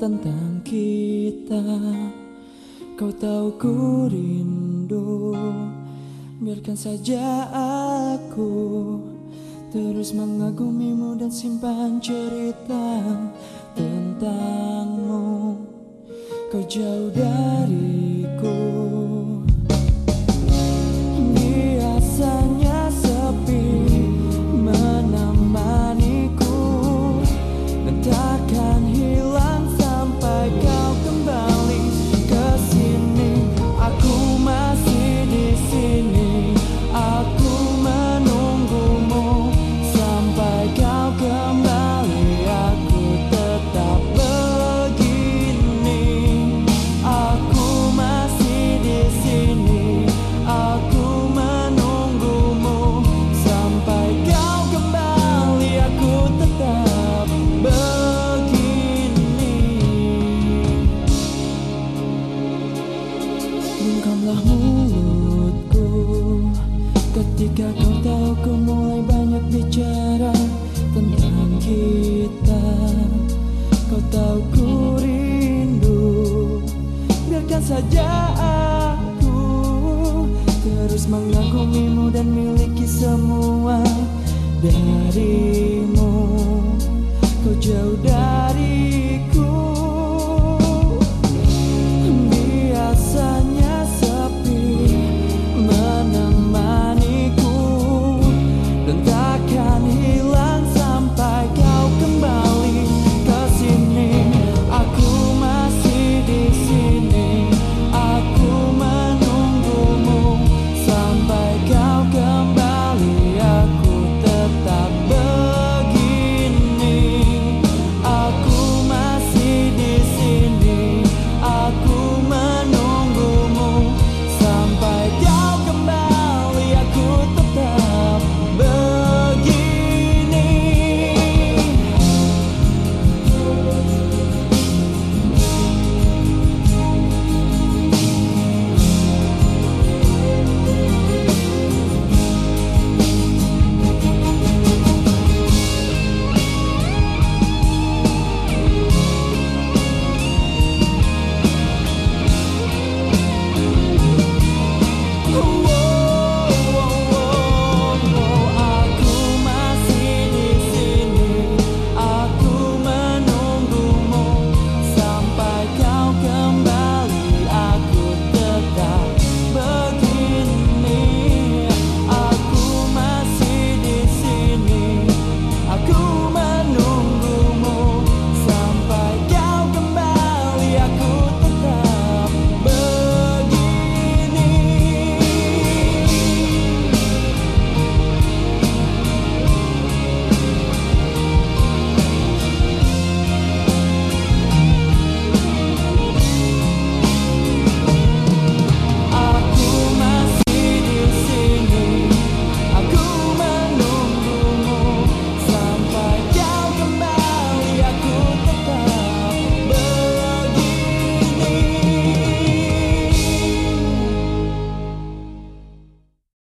tentang kita. Kau tahu ku rindu. Biarkan saja aku Terus mengagumimu dan simpan cerita tentangmu. Kau jauh dariku Bungkamlah mulutku. Ketika kau tahu ku mulai banyak bicara Tentang kita Kau tahu ku rindu. Biarkan saja aku Terus mengagumimu dan miliki semua Darimu. Kau jauh dari